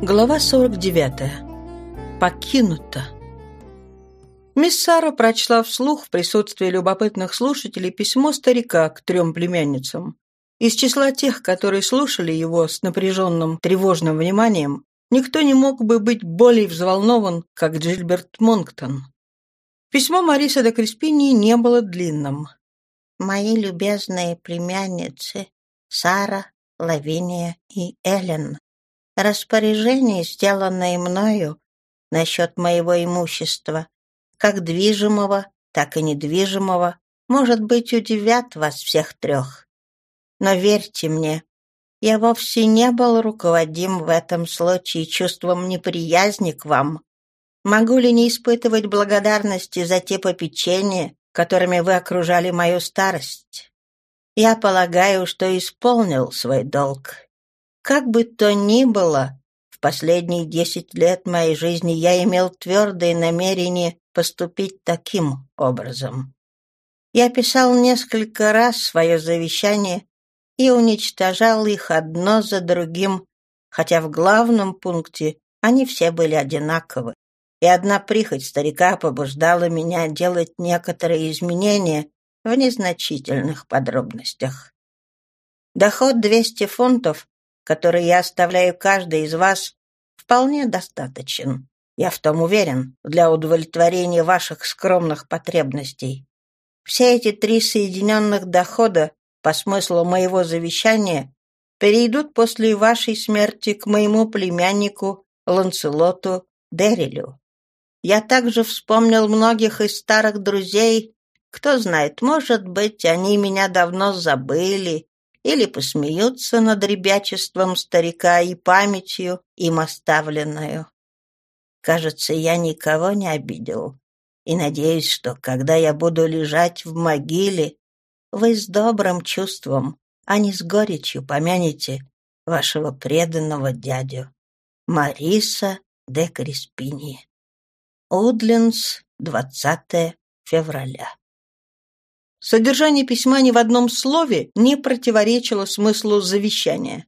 Глава 49. Покинута. Мисс Сара прочла вслух в присутствии любопытных слушателей письмо старика к трем племянницам. Из числа тех, которые слушали его с напряженным, тревожным вниманием, никто не мог бы быть более взволнован, как Джильберт Монктон. Письмо Мариса де Креспини не было длинным. «Мои любезные племянницы Сара, Лавиния и Эллен, Распоряжения, сделанные мною насчет моего имущества, как движимого, так и недвижимого, может быть, удивят вас всех трех. Но верьте мне, я вовсе не был руководим в этом случае чувством неприязни к вам. Могу ли не испытывать благодарности за те попечения, которыми вы окружали мою старость? Я полагаю, что исполнил свой долг. Как бы то ни было, в последние десять лет моей жизни я имел твердое намерение поступить таким образом. Я писал несколько раз свое завещание и уничтожал их одно за другим, хотя в главном пункте они все были одинаковы. И одна прихоть старика побуждала меня делать некоторые изменения в незначительных подробностях. Доход 200 фунтов который я оставляю каждой из вас, вполне достаточен. Я в том уверен, для удовлетворения ваших скромных потребностей. Все эти три соединенных дохода по смыслу моего завещания перейдут после вашей смерти к моему племяннику Ланселоту Деррилю. Я также вспомнил многих из старых друзей. Кто знает, может быть, они меня давно забыли или посмеются над ребячеством старика и памятью, им оставленную. Кажется, я никого не обидел, и надеюсь, что, когда я буду лежать в могиле, вы с добрым чувством, а не с горечью помянете вашего преданного дядю Мариса де Криспини. Удлинс, 20 февраля. Содержание письма ни в одном слове не противоречило смыслу завещания.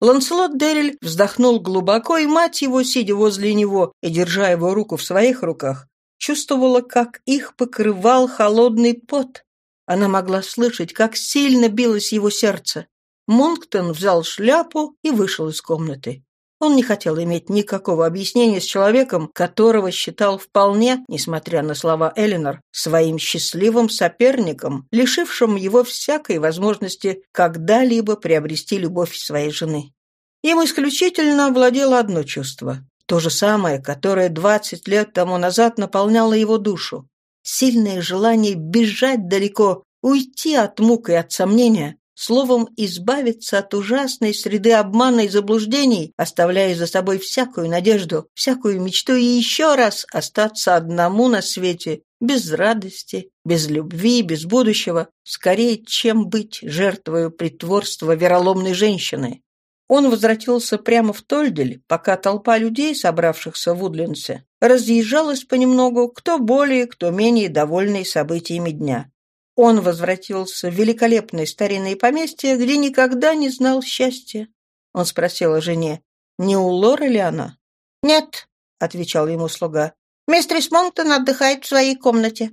Ланселот Деррель вздохнул глубоко, и мать его, сидя возле него и держа его руку в своих руках, чувствовала, как их покрывал холодный пот. Она могла слышать, как сильно билось его сердце. Монктон взял шляпу и вышел из комнаты. Он не хотел иметь никакого объяснения с человеком, которого считал вполне, несмотря на слова Элинор, своим счастливым соперником, лишившим его всякой возможности когда-либо приобрести любовь своей жены. Им исключительно владело одно чувство, то же самое, которое двадцать лет тому назад наполняло его душу. Сильное желание бежать далеко, уйти от мук и от сомнения, словом, избавиться от ужасной среды обмана и заблуждений, оставляя за собой всякую надежду, всякую мечту и еще раз остаться одному на свете, без радости, без любви, без будущего, скорее, чем быть жертвою притворства вероломной женщины. Он возвратился прямо в Тольдель, пока толпа людей, собравшихся в Удлинсе, разъезжалась понемногу, кто более, кто менее довольный событиями дня. Он возвратился в великолепное старинное поместье, где никогда не знал счастья. Он спросил о жене, не у Лоры ли она? «Нет», — отвечал ему слуга, — «мистерис Монктон отдыхает в своей комнате».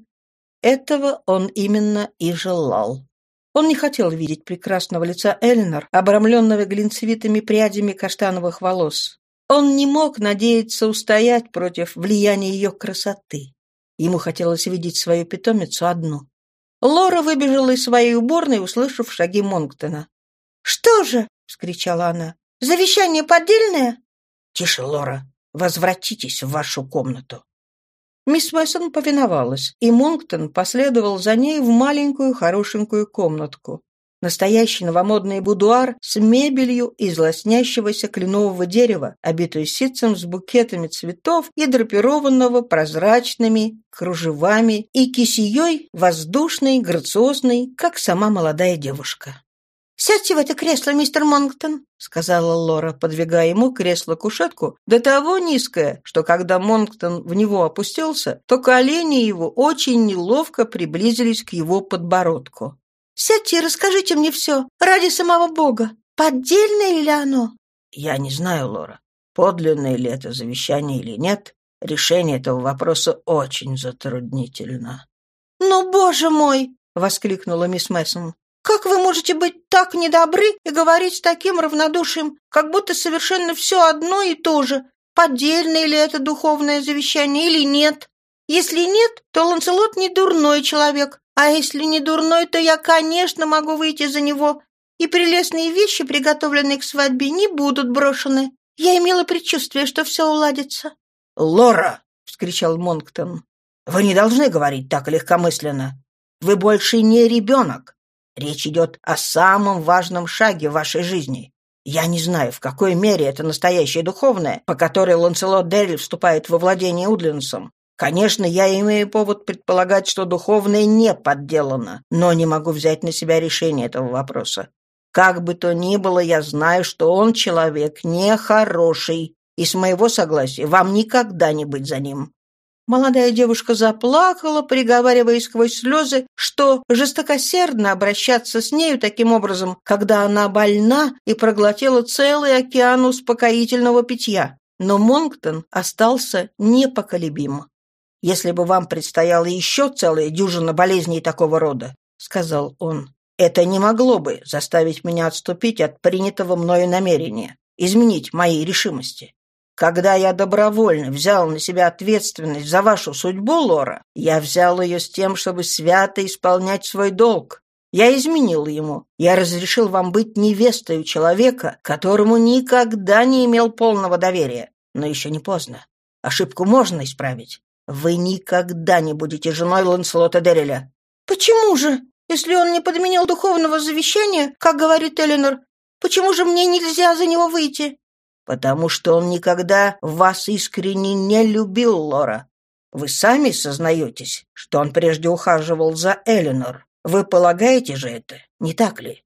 Этого он именно и желал. Он не хотел видеть прекрасного лица Эльнор, обрамленного глинцевитыми прядями каштановых волос. Он не мог надеяться устоять против влияния ее красоты. Ему хотелось видеть свою питомицу одну. Лора выбежала из своей уборной, услышав шаги Монктона. «Что же?» — вскричала она. «Завещание поддельное?» «Тише, Лора. Возвратитесь в вашу комнату». Мисс Мессон повиновалась, и Монктон последовал за ней в маленькую хорошенькую комнатку. Настоящий новомодный будуар с мебелью из лоснящегося кленового дерева, обитую ситцем с букетами цветов и драпированного прозрачными кружевами и кисеей воздушной, грациозной, как сама молодая девушка. «Сядьте в это кресло, мистер Монктон», — сказала Лора, подвигая ему кресло-кушетку, до того низкое, что когда Монктон в него опустился, то колени его очень неловко приблизились к его подбородку. Сядьте и расскажите мне все, ради самого Бога. Поддельное ли оно?» «Я не знаю, Лора. подлинное ли это завещание или нет, решение этого вопроса очень затруднительно. «Ну, боже мой!» — воскликнула мисс Мессон. «Как вы можете быть так недобры и говорить с таким равнодушием, как будто совершенно все одно и то же, поддельное ли это духовное завещание или нет? Если нет, то Ланселот не дурной человек, а если не дурной, то я, конечно, могу выйти за него, и прелестные вещи, приготовленные к свадьбе, не будут брошены. Я имела предчувствие, что все уладится». «Лора!» — вскричал Монктон. «Вы не должны говорить так легкомысленно. Вы больше не ребенок. Речь идет о самом важном шаге в вашей жизни. Я не знаю, в какой мере это настоящее духовное, по которой Ланселот Дерриль вступает во владение Удлинсом. Конечно, я имею повод предполагать, что духовное не подделано, но не могу взять на себя решение этого вопроса. Как бы то ни было, я знаю, что он человек нехороший, и с моего согласия вам никогда не быть за ним. Молодая девушка заплакала, приговаривая сквозь слезы, что жестокосердно обращаться с нею таким образом, когда она больна и проглотила целый океан успокоительного питья. Но Монктон остался непоколебим. «Если бы вам предстояло еще целая дюжина болезней такого рода», — сказал он, — «это не могло бы заставить меня отступить от принятого мною намерения, изменить моей решимости. Когда я добровольно взял на себя ответственность за вашу судьбу, Лора, я взял ее с тем, чтобы свято исполнять свой долг. Я изменил ему. Я разрешил вам быть невестой человека, которому никогда не имел полного доверия. Но еще не поздно. Ошибку можно исправить. Вы никогда не будете женой Ланселота Дерриля. Почему же? Если он не подменил духовного завещания, как говорит Эленор, почему же мне нельзя за него выйти? потому что он никогда вас искренне не любил, Лора. Вы сами сознаетесь, что он прежде ухаживал за Эленор. Вы полагаете же это, не так ли?»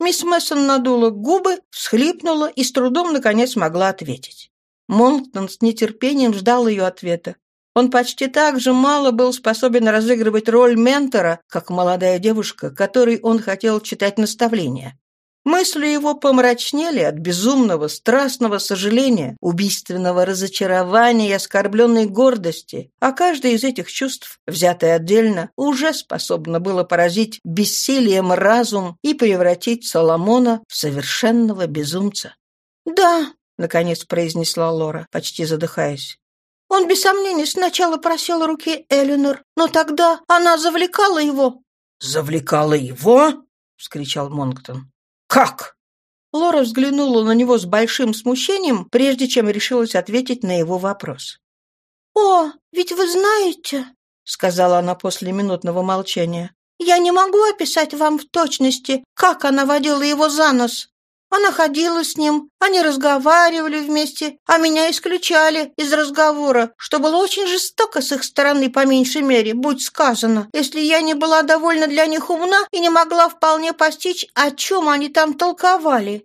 Мисс Мессон надула губы, всхлипнула и с трудом, наконец, могла ответить. Монктон с нетерпением ждал ее ответа. Он почти так же мало был способен разыгрывать роль ментора, как молодая девушка, которой он хотел читать наставления. Мысли его помрачнели от безумного, страстного сожаления, убийственного разочарования и оскорбленной гордости, а каждое из этих чувств, взятое отдельно, уже способно было поразить бессилием разум и превратить Соломона в совершенного безумца. «Да», — наконец произнесла Лора, почти задыхаясь. «Он, без сомнения, сначала просил руки Эленор, но тогда она завлекала его». «Завлекала его?» — вскричал Монктон. «Как?» Лора взглянула на него с большим смущением, прежде чем решилась ответить на его вопрос. «О, ведь вы знаете», — сказала она после минутного молчания, «я не могу описать вам в точности, как она водила его за нос. Она ходила с ним, они разговаривали вместе, а меня исключали из разговора, что было очень жестоко с их стороны, по меньшей мере, будь сказано, если я не была довольно для них умна и не могла вполне постичь, о чем они там толковали.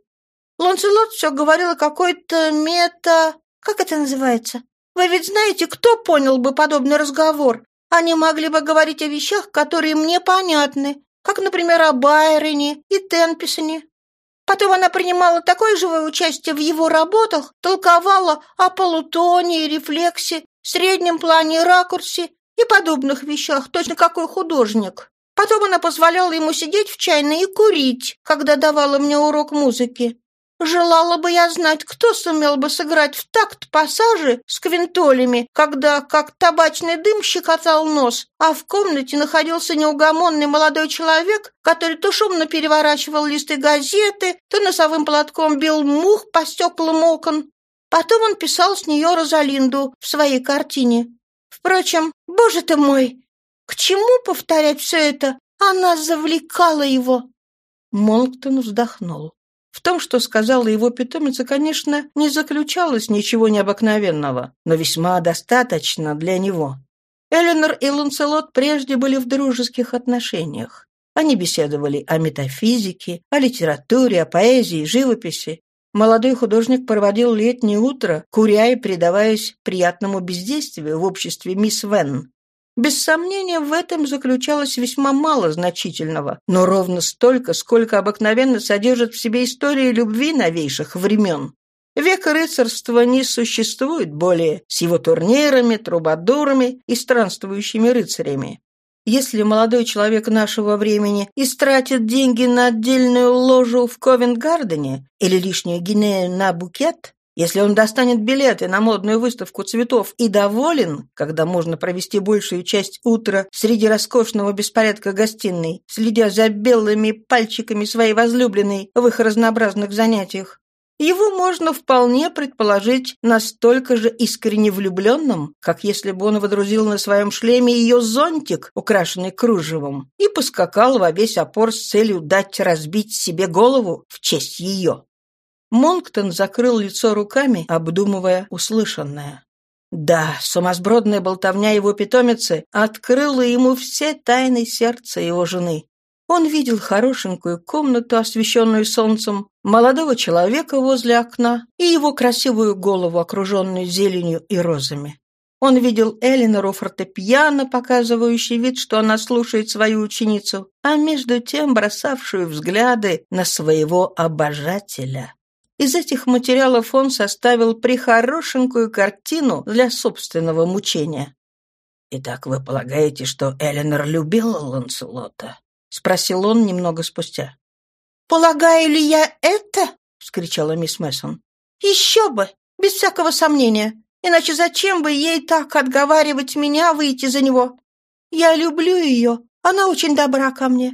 Ланселот все говорил какой-то мета... Как это называется? Вы ведь знаете, кто понял бы подобный разговор? Они могли бы говорить о вещах, которые мне понятны, как, например, о Байроне и Тенписоне, Потом она принимала такое живое участие в его работах, толковала о полутоне и рефлексе, среднем плане и ракурсе и подобных вещах, точно какой художник. Потом она позволяла ему сидеть в чайной и курить, когда давала мне урок музыки. Желала бы я знать, кто сумел бы сыграть в такт пассажи с квинтолями, когда, как табачный дым, щекотал нос, а в комнате находился неугомонный молодой человек, который то шумно переворачивал листы газеты, то носовым платком бил мух по стеклам окон. Потом он писал с нее Розалинду в своей картине. Впрочем, боже ты мой, к чему повторять все это? Она завлекала его. Монктон вздохнул. В том, что сказала его питомица, конечно, не заключалось ничего необыкновенного, но весьма достаточно для него. Эленор и Ланселот прежде были в дружеских отношениях. Они беседовали о метафизике, о литературе, о поэзии, живописи. Молодой художник проводил летнее утро, куря и предаваясь приятному бездействию в обществе мисс Вен, без сомнения, в этом заключалось весьма мало значительного, но ровно столько, сколько обыкновенно содержит в себе история любви новейших времен. Век рыцарства не существует более с его турнирами, трубадурами и странствующими рыцарями. Если молодой человек нашего времени истратит деньги на отдельную ложу в Ковент-Гардене или лишнюю гинею на букет, если он достанет билеты на модную выставку цветов и доволен, когда можно провести большую часть утра среди роскошного беспорядка гостиной, следя за белыми пальчиками своей возлюбленной в их разнообразных занятиях, его можно вполне предположить настолько же искренне влюбленным, как если бы он водрузил на своем шлеме ее зонтик, украшенный кружевом, и поскакал во весь опор с целью дать разбить себе голову в честь ее. Монктон закрыл лицо руками, обдумывая услышанное. Да, сумасбродная болтовня его питомицы открыла ему все тайны сердца его жены. Он видел хорошенькую комнату, освещенную солнцем, молодого человека возле окна и его красивую голову, окруженную зеленью и розами. Он видел Элинору фортепиано, показывающий вид, что она слушает свою ученицу, а между тем бросавшую взгляды на своего обожателя. Из этих материалов он составил прихорошенькую картину для собственного мучения. «Итак, вы полагаете, что Эленор любила Ланселота?» — спросил он немного спустя. «Полагаю ли я это?» — вскричала мисс Мессон. «Еще бы! Без всякого сомнения. Иначе зачем бы ей так отговаривать меня выйти за него? Я люблю ее. Она очень добра ко мне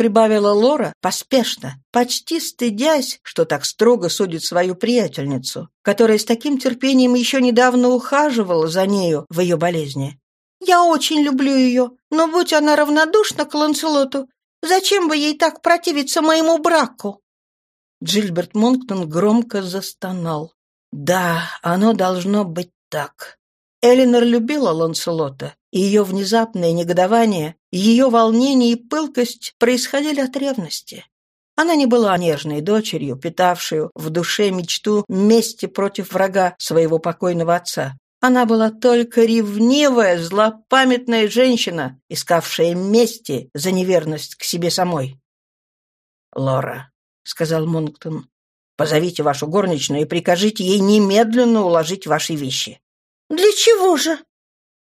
прибавила Лора поспешно, почти стыдясь, что так строго судит свою приятельницу, которая с таким терпением еще недавно ухаживала за нею в ее болезни. «Я очень люблю ее, но будь она равнодушна к Ланселоту, зачем бы ей так противиться моему браку?» Джильберт Монктон громко застонал. «Да, оно должно быть так. Элинор любила Ланселота, ее внезапное негодование, ее волнение и пылкость происходили от ревности. Она не была нежной дочерью, питавшую в душе мечту мести против врага своего покойного отца. Она была только ревнивая, злопамятная женщина, искавшая мести за неверность к себе самой. «Лора», — сказал Монктон, — «позовите вашу горничную и прикажите ей немедленно уложить ваши вещи. «Для чего же?»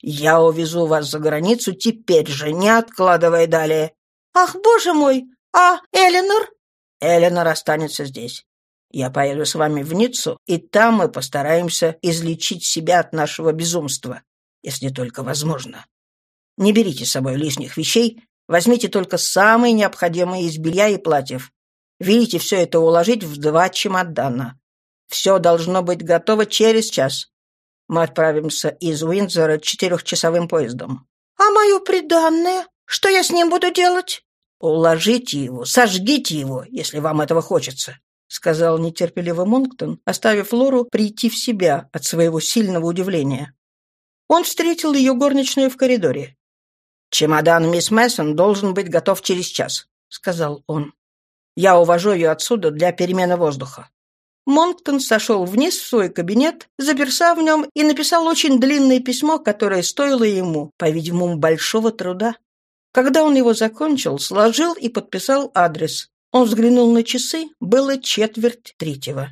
«Я увезу вас за границу теперь же, не откладывая далее». «Ах, боже мой! А Эленор?» «Эленор останется здесь. Я поеду с вами в Ниццу, и там мы постараемся излечить себя от нашего безумства, если только возможно. Не берите с собой лишних вещей, возьмите только самые необходимые из белья и платьев. Велите все это уложить в два чемодана. Все должно быть готово через час. Мы отправимся из Уиндзора четырехчасовым поездом». «А мое приданное? Что я с ним буду делать?» «Уложите его, сожгите его, если вам этого хочется», — сказал нетерпеливо Монктон, оставив Лору прийти в себя от своего сильного удивления. Он встретил ее горничную в коридоре. «Чемодан мисс Мессон должен быть готов через час», — сказал он. «Я увожу ее отсюда для перемены воздуха». Монктон сошел вниз в свой кабинет, заперся в нем и написал очень длинное письмо, которое стоило ему, по-видимому, большого труда. Когда он его закончил, сложил и подписал адрес. Он взглянул на часы, было четверть третьего.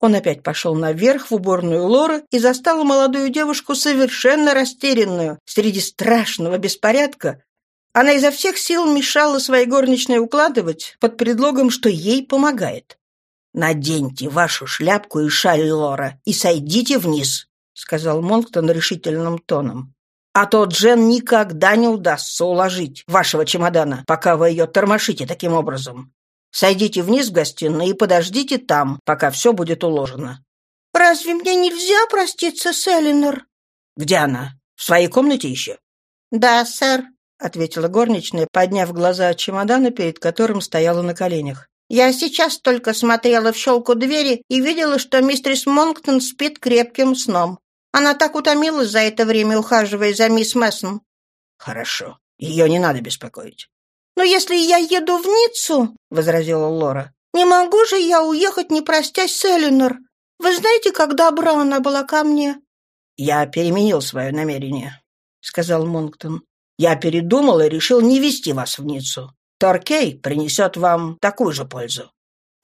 Он опять пошел наверх в уборную Лоры и застал молодую девушку совершенно растерянную среди страшного беспорядка. Она изо всех сил мешала своей горничной укладывать под предлогом, что ей помогает. «Наденьте вашу шляпку и шаль, Лора, и сойдите вниз», — сказал Монктон решительным тоном. «А то Джен никогда не удастся уложить вашего чемодана, пока вы ее тормошите таким образом. Сойдите вниз в гостиную и подождите там, пока все будет уложено». «Разве мне нельзя проститься с Эллинор?» «Где она? В своей комнате еще?» «Да, сэр», — ответила горничная, подняв глаза от чемодана, перед которым стояла на коленях. Я сейчас только смотрела в щелку двери и видела, что мистерис Монктон спит крепким сном. Она так утомилась за это время, ухаживая за мисс Мессон. Хорошо. Ее не надо беспокоить. Но если я еду в Ниццу, — возразила Лора, — не могу же я уехать, не простясь с Эленор. Вы знаете, как добра она была ко мне? Я переменил свое намерение, — сказал Монктон. Я передумал и решил не вести вас в Ниццу. Торкей принесет вам такую же пользу».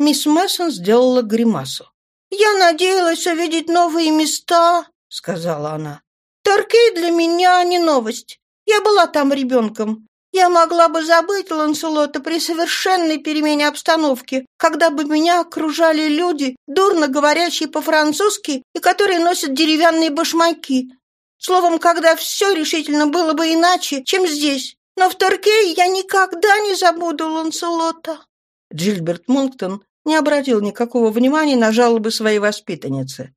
Мисс Мессон сделала гримасу. «Я надеялась увидеть новые места», — сказала она. «Торкей для меня не новость. Я была там ребенком. Я могла бы забыть Ланселота при совершенной перемене обстановки, когда бы меня окружали люди, дурно говорящие по-французски и которые носят деревянные башмаки. Словом, когда все решительно было бы иначе, чем здесь. Но в Торкее я никогда не забуду Ланселота». Джильберт Монктон не обратил никакого внимания на жалобы своей воспитанницы.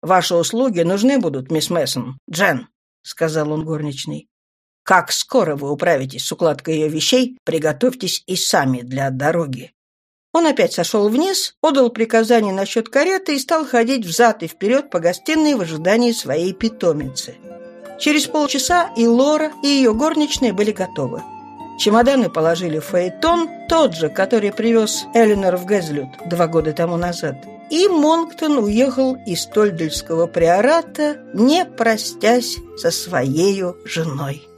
«Ваши услуги нужны будут, мисс Мессон. Джен», — сказал он горничной. Как скоро вы управитесь с укладкой ее вещей, приготовьтесь и сами для дороги». Он опять сошел вниз, отдал приказание насчет кареты и стал ходить взад и вперед по гостиной в ожидании своей питомицы. Через полчаса и Лора, и ее горничные были готовы. Чемоданы положили в фаэтон, тот же, который привез Эленор в Гэзлют два года тому назад. И Монктон уехал из Тольдельского приората, не простясь со своей женой.